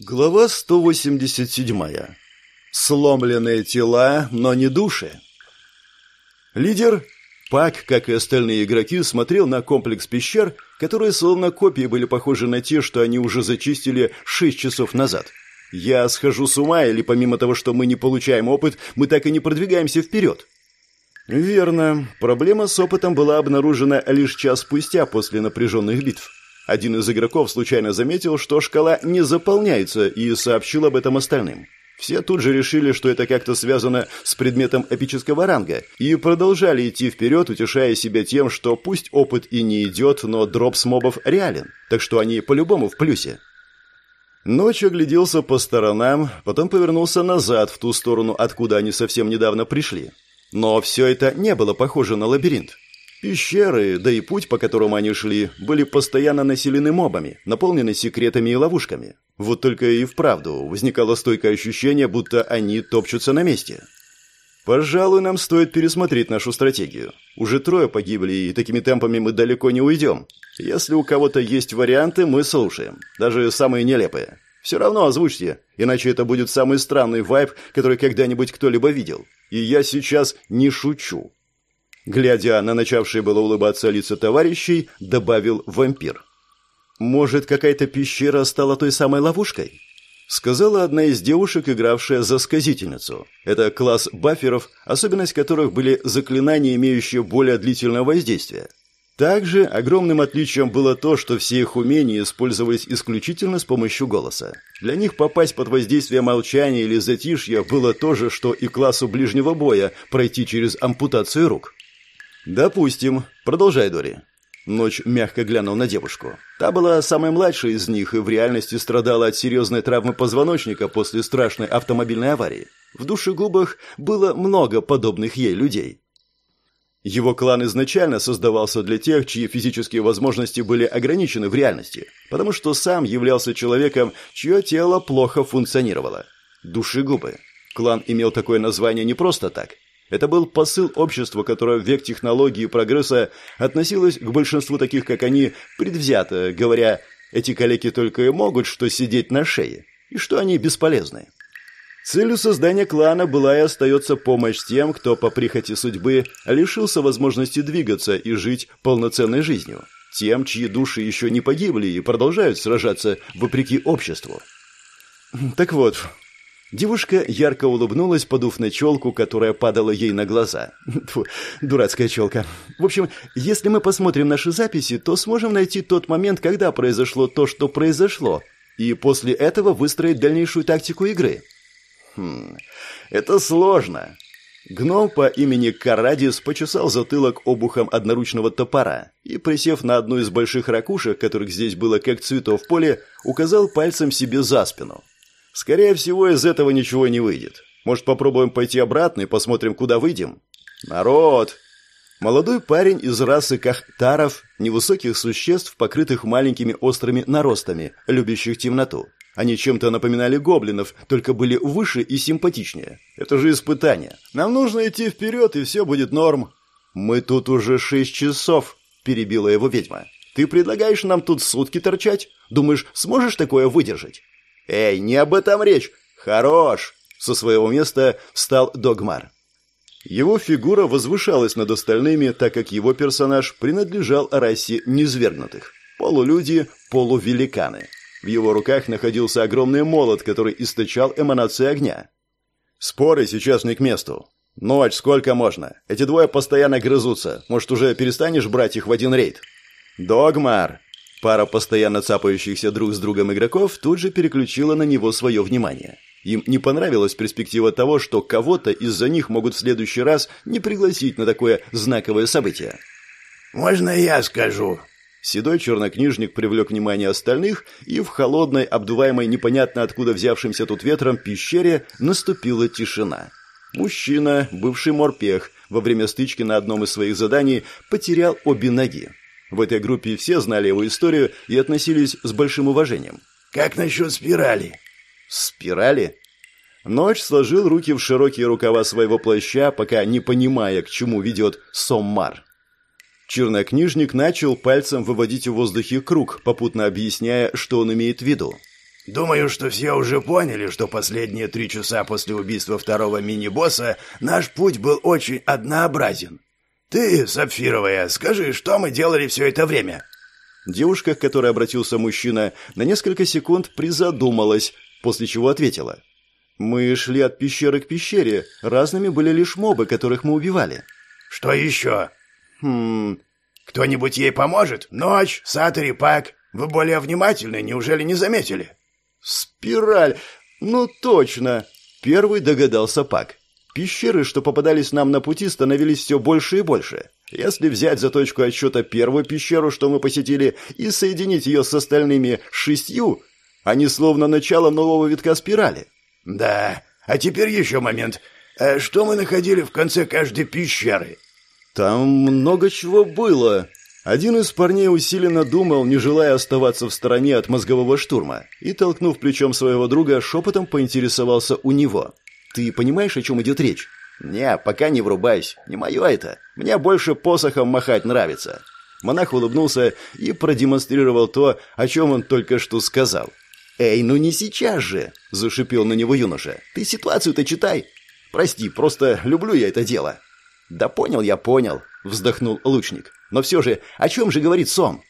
Глава 187. Сломленные тела, но не души. Лидер, Пак, как и остальные игроки, смотрел на комплекс пещер, которые словно копии были похожи на те, что они уже зачистили 6 часов назад. Я схожу с ума, или помимо того, что мы не получаем опыт, мы так и не продвигаемся вперед? Верно. Проблема с опытом была обнаружена лишь час спустя после напряженных битв. Один из игроков случайно заметил, что шкала не заполняется, и сообщил об этом остальным. Все тут же решили, что это как-то связано с предметом эпического ранга, и продолжали идти вперед, утешая себя тем, что пусть опыт и не идет, но дроп с мобов реален, так что они по-любому в плюсе. Ночь огляделся по сторонам, потом повернулся назад, в ту сторону, откуда они совсем недавно пришли. Но все это не было похоже на лабиринт. Пещеры, да и путь, по которому они шли, были постоянно населены мобами, наполнены секретами и ловушками. Вот только и вправду возникало стойкое ощущение, будто они топчутся на месте. Пожалуй, нам стоит пересмотреть нашу стратегию. Уже трое погибли, и такими темпами мы далеко не уйдем. Если у кого-то есть варианты, мы слушаем. Даже самые нелепые. Все равно озвучьте, иначе это будет самый странный вайб, который когда-нибудь кто-либо видел. И я сейчас не шучу. Глядя на начавшие было улыбаться лица товарищей, добавил вампир. «Может, какая-то пещера стала той самой ловушкой?» Сказала одна из девушек, игравшая за сказительницу. Это класс баферов, особенность которых были заклинания, имеющие более длительное воздействие. Также огромным отличием было то, что все их умения использовались исключительно с помощью голоса. Для них попасть под воздействие молчания или затишья было то же, что и классу ближнего боя пройти через ампутацию рук. «Допустим. Продолжай, Дори». Ночь мягко глянул на девушку. Та была самой младшей из них и в реальности страдала от серьезной травмы позвоночника после страшной автомобильной аварии. В душегубах было много подобных ей людей. Его клан изначально создавался для тех, чьи физические возможности были ограничены в реальности, потому что сам являлся человеком, чье тело плохо функционировало. Душегубы. Клан имел такое название не просто так – это был посыл общества, которое в век технологии и прогресса относилось к большинству таких, как они, предвзято, говоря, эти калеки только и могут что сидеть на шее, и что они бесполезны. Целью создания клана была и остается помощь тем, кто по прихоти судьбы лишился возможности двигаться и жить полноценной жизнью. Тем, чьи души еще не погибли и продолжают сражаться вопреки обществу. Так вот, Девушка ярко улыбнулась, подув на челку, которая падала ей на глаза. Фу, дурацкая челка. В общем, если мы посмотрим наши записи, то сможем найти тот момент, когда произошло то, что произошло, и после этого выстроить дальнейшую тактику игры. Хм, это сложно. Гном по имени Карадис почесал затылок обухом одноручного топора и, присев на одну из больших ракушек, которых здесь было как цветов в поле, указал пальцем себе за спину. Скорее всего, из этого ничего не выйдет. Может, попробуем пойти обратно и посмотрим, куда выйдем? Народ! Молодой парень из расы кахтаров, невысоких существ, покрытых маленькими острыми наростами, любящих темноту. Они чем-то напоминали гоблинов, только были выше и симпатичнее. Это же испытание. Нам нужно идти вперед, и все будет норм. Мы тут уже шесть часов, перебила его ведьма. Ты предлагаешь нам тут сутки торчать? Думаешь, сможешь такое выдержать? «Эй, не об этом речь! Хорош!» Со своего места встал Догмар. Его фигура возвышалась над остальными, так как его персонаж принадлежал расе низвергнутых. Полулюди, полувеликаны. В его руках находился огромный молот, который источал эманации огня. «Споры сейчас не к месту. Ночь сколько можно? Эти двое постоянно грызутся. Может, уже перестанешь брать их в один рейд?» «Догмар!» Пара постоянно цапающихся друг с другом игроков тут же переключила на него свое внимание. Им не понравилась перспектива того, что кого-то из-за них могут в следующий раз не пригласить на такое знаковое событие. «Можно я скажу?» Седой чернокнижник привлек внимание остальных, и в холодной, обдуваемой непонятно откуда взявшимся тут ветром пещере наступила тишина. Мужчина, бывший морпех, во время стычки на одном из своих заданий потерял обе ноги. В этой группе все знали его историю и относились с большим уважением. «Как насчет спирали?» «Спирали?» Ночь сложил руки в широкие рукава своего плаща, пока не понимая, к чему ведет Соммар. Чернокнижник начал пальцем выводить в воздухе круг, попутно объясняя, что он имеет в виду. Думаю, что все уже поняли, что последние три часа после убийства второго мини-босса наш путь был очень однообразен. Ты, Сапфировая, скажи, что мы делали все это время?» Девушка, к которой обратился мужчина, на несколько секунд призадумалась, после чего ответила. «Мы шли от пещеры к пещере. Разными были лишь мобы, которых мы убивали». «Что еще?» «Хм... Кто-нибудь ей поможет? Ночь, Сатори, Пак. Вы более внимательны, неужели не заметили?» «Спираль! Ну точно!» Первый догадался Пак. Пещеры, что попадались нам на пути, становились все больше и больше. Если взять за точку отсчета первую пещеру, что мы посетили, и соединить ее с остальными шестью, они словно начало нового витка спирали. «Да, а теперь еще момент. А что мы находили в конце каждой пещеры?» «Там много чего было», один из парней усиленно думал, не желая оставаться в стороне от мозгового штурма, и, толкнув плечом своего друга, шепотом поинтересовался у него. «Ты понимаешь, о чем идет речь?» «Не, пока не врубайся. Не мое это. Мне больше посохом махать нравится». Монах улыбнулся и продемонстрировал то, о чем он только что сказал. «Эй, ну не сейчас же!» – зашипел на него юноша. «Ты ситуацию-то читай!» «Прости, просто люблю я это дело!» «Да понял я, понял!» – вздохнул лучник. Но все же, о чем же говорит Сом?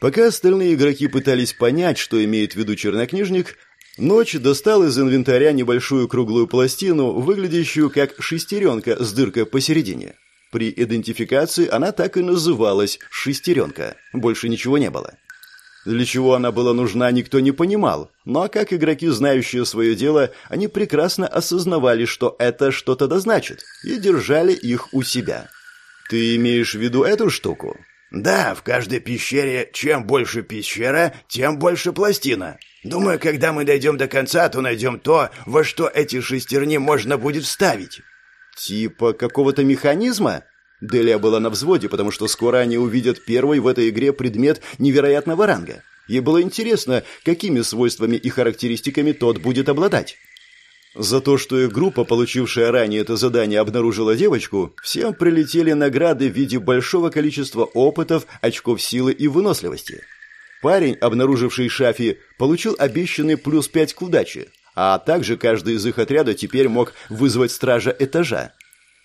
Пока остальные игроки пытались понять, что имеет в виду чернокнижник, Ночь достал из инвентаря небольшую круглую пластину, выглядящую как шестеренка с дыркой посередине. При идентификации она так и называлась «шестеренка». Больше ничего не было. Для чего она была нужна, никто не понимал. Но как игроки, знающие свое дело, они прекрасно осознавали, что это что-то да значит, и держали их у себя. Ты имеешь в виду эту штуку? Да, в каждой пещере чем больше пещера, тем больше пластина. Думаю, когда мы дойдем до конца, то найдем то, во что эти шестерни можно будет вставить. Типа какого-то механизма? Делия была на взводе, потому что скоро они увидят первый в этой игре предмет невероятного ранга. Ей было интересно, какими свойствами и характеристиками тот будет обладать. За то, что их группа, получившая ранее это задание, обнаружила девочку, всем прилетели награды в виде большого количества опытов, очков силы и выносливости. Парень, обнаруживший Шафи, получил обещанный плюс пять к удаче, а также каждый из их отряда теперь мог вызвать стража этажа.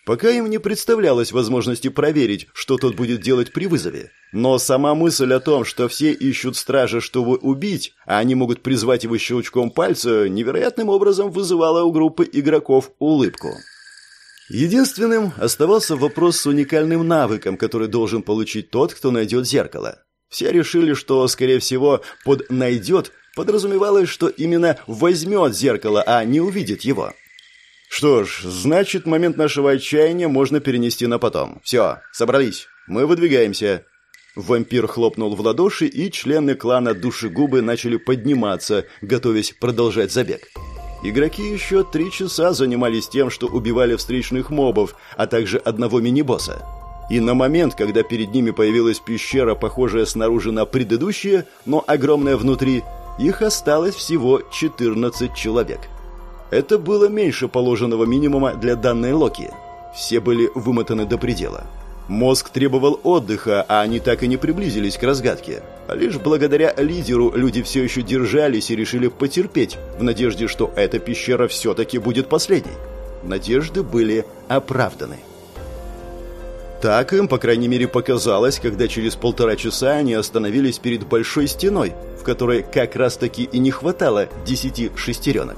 Пока им не представлялось возможности проверить, что тот будет делать при вызове. Но сама мысль о том, что все ищут стража, чтобы убить, а они могут призвать его щелчком пальца, невероятным образом вызывала у группы игроков улыбку. Единственным оставался вопрос с уникальным навыком, который должен получить тот, кто найдет зеркало. Все решили, что, скорее всего, под «найдет» подразумевалось, что именно возьмет зеркало, а не увидит его. Что ж, значит, момент нашего отчаяния можно перенести на потом. Все, собрались. Мы выдвигаемся. Вампир хлопнул в ладоши, и члены клана Душегубы начали подниматься, готовясь продолжать забег. Игроки еще три часа занимались тем, что убивали встречных мобов, а также одного мини-босса. И на момент, когда перед ними появилась пещера, похожая снаружи на предыдущие, но огромная внутри, их осталось всего 14 человек. Это было меньше положенного минимума для данной Локи. Все были вымотаны до предела. Мозг требовал отдыха, а они так и не приблизились к разгадке. Лишь благодаря лидеру люди все еще держались и решили потерпеть, в надежде, что эта пещера все-таки будет последней. Надежды были оправданы. Так им, по крайней мере, показалось, когда через полтора часа они остановились перед большой стеной, в которой как раз-таки и не хватало десяти шестеренок.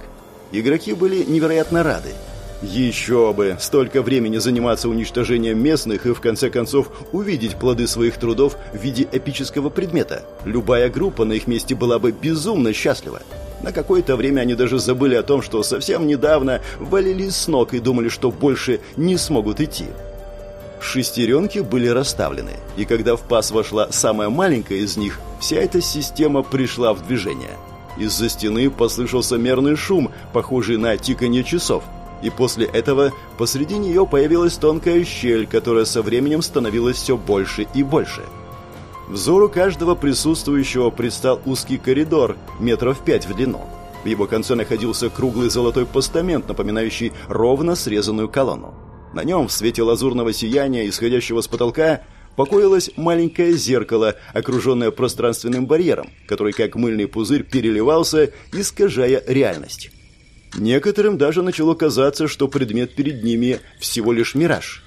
Игроки были невероятно рады. Еще бы! Столько времени заниматься уничтожением местных и, в конце концов, увидеть плоды своих трудов в виде эпического предмета. Любая группа на их месте была бы безумно счастлива. На какое-то время они даже забыли о том, что совсем недавно валились с ног и думали, что больше не смогут идти. Шестеренки были расставлены, и когда в пас вошла самая маленькая из них, вся эта система пришла в движение – из-за стены послышался мерный шум, похожий на тиканье часов. И после этого посреди нее появилась тонкая щель, которая со временем становилась все больше и больше. Взору каждого присутствующего предстал узкий коридор, метров пять в длину. В его конце находился круглый золотой постамент, напоминающий ровно срезанную колонну. На нем, в свете лазурного сияния, исходящего с потолка, покоилось маленькое зеркало, окруженное пространственным барьером, который как мыльный пузырь переливался, искажая реальность. Некоторым даже начало казаться, что предмет перед ними всего лишь мираж.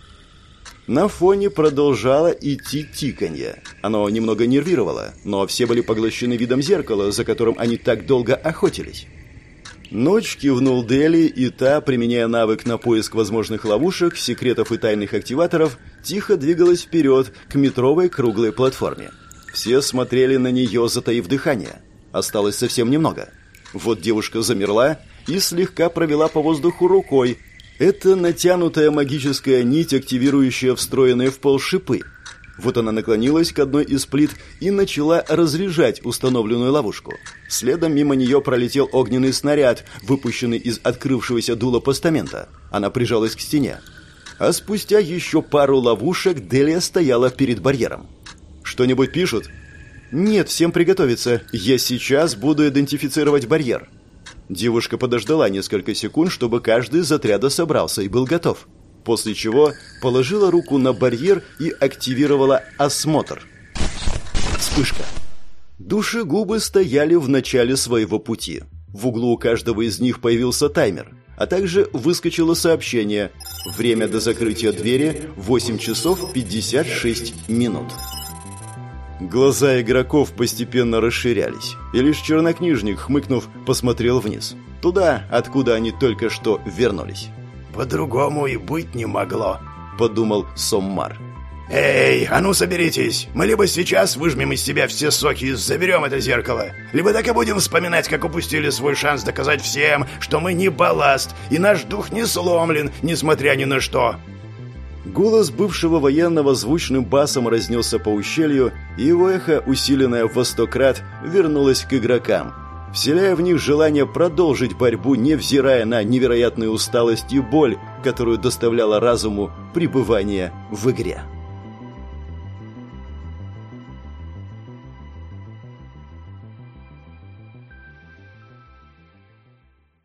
На фоне продолжало идти тиканье. Оно немного нервировало, но все были поглощены видом зеркала, за которым они так долго охотились. Ночь кивнул Дели, и та, применяя навык на поиск возможных ловушек, секретов и тайных активаторов, тихо двигалась вперед к метровой круглой платформе. Все смотрели на нее, затаив дыхание. Осталось совсем немного. Вот девушка замерла и слегка провела по воздуху рукой. Это натянутая магическая нить, активирующая встроенные в пол шипы. Вот она наклонилась к одной из плит и начала разряжать установленную ловушку. Следом мимо нее пролетел огненный снаряд, выпущенный из открывшегося дула постамента. Она прижалась к стене. А спустя еще пару ловушек Делия стояла перед барьером. «Что-нибудь пишут?» «Нет, всем приготовиться. Я сейчас буду идентифицировать барьер». Девушка подождала несколько секунд, чтобы каждый из отряда собрался и был готов после чего положила руку на барьер и активировала осмотр. Вспышка. Душегубы стояли в начале своего пути. В углу у каждого из них появился таймер, а также выскочило сообщение «Время до закрытия двери 8 часов 56 минут». Глаза игроков постепенно расширялись, и лишь чернокнижник, хмыкнув, посмотрел вниз. Туда, откуда они только что вернулись. «По-другому и быть не могло», — подумал Соммар. «Эй, а ну соберитесь! Мы либо сейчас выжмем из себя все соки и заберем это зеркало, либо так и будем вспоминать, как упустили свой шанс доказать всем, что мы не балласт, и наш дух не сломлен, несмотря ни на что!» Голос бывшего военного звучным басом разнесся по ущелью, и его эхо, усиленное во сто крат, вернулось к игрокам, вселяя в них желание продолжить борьбу, невзирая на невероятную усталость и боль, которую доставляло разуму пребывание в игре.